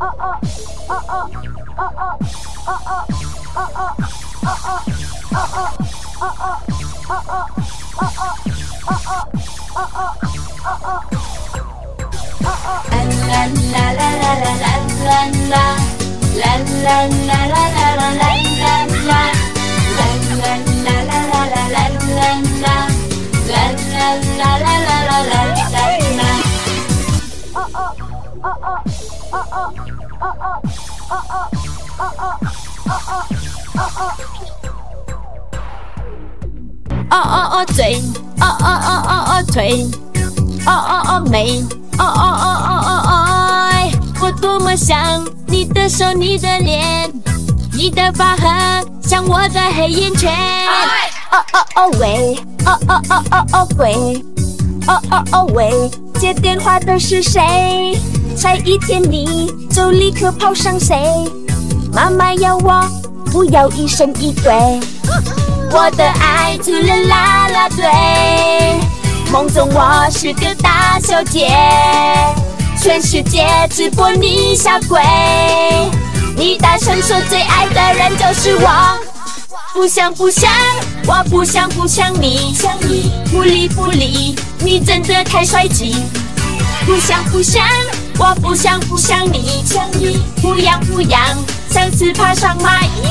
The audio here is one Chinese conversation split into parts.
oh, oh. 哦哦哦嘴，哦哦哦哦哦腿，哦哦哦眉，哦哦哦哦哦哦，我多么想你的手，你的脸，你的发痕像我的黑眼圈。哦哦哦喂，哦哦哦哦哦鬼，哦哦哦喂，接电话的是谁？才一天你就立刻跑上谁？妈妈要我不要疑神疑鬼。我的爱出了啦啦队，梦中我是个大小姐，全世界直播你下跪，你大声说最爱的人就是我，不想不想，我不想不想你。想你，不理不理，你真的太帅气，不想不想，我不想不想你，想你不痒不痒，像是爬上蚂蚁。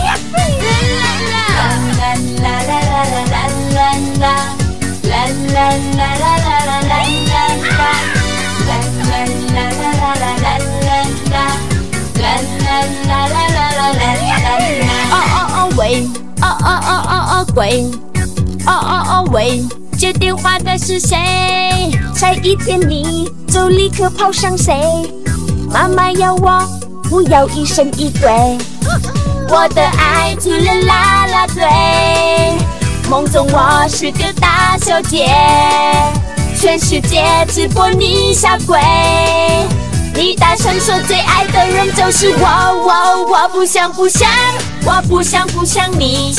哦哦哦喂，哦哦哦哦哦鬼，哦哦哦喂，接电话的是谁？才一天你就立刻跑上谁？妈妈要我不要疑神疑鬼。我的爱出了啦啦队，梦中我是个大小姐，全世界直播你下跪，你大声说最爱的人就是我，我我不想不想，我不想不想你，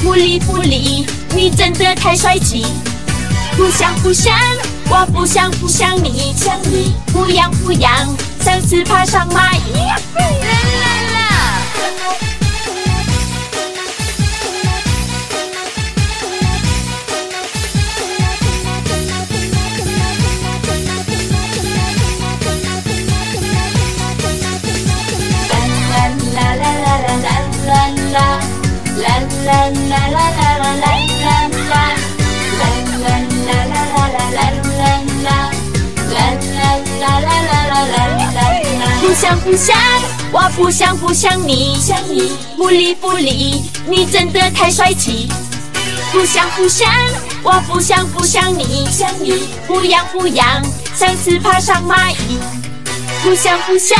不理不理，你真的太帅气，不想不想，我不想不想你，想你不痒不痒，像是爬上蚂蚁。不想不想，我不想不想你，想你不理不理，你真的太帅气。不想不想，我不想不想你，想你不痒不痒，像是爬上蚂蚁。不想不想，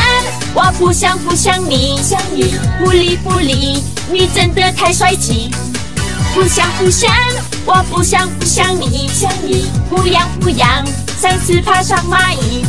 我不想不想你，想你不理不理，你真的太帅气。不想不想，我不想不想你，想你不痒不痒，像是爬上蚂蚁。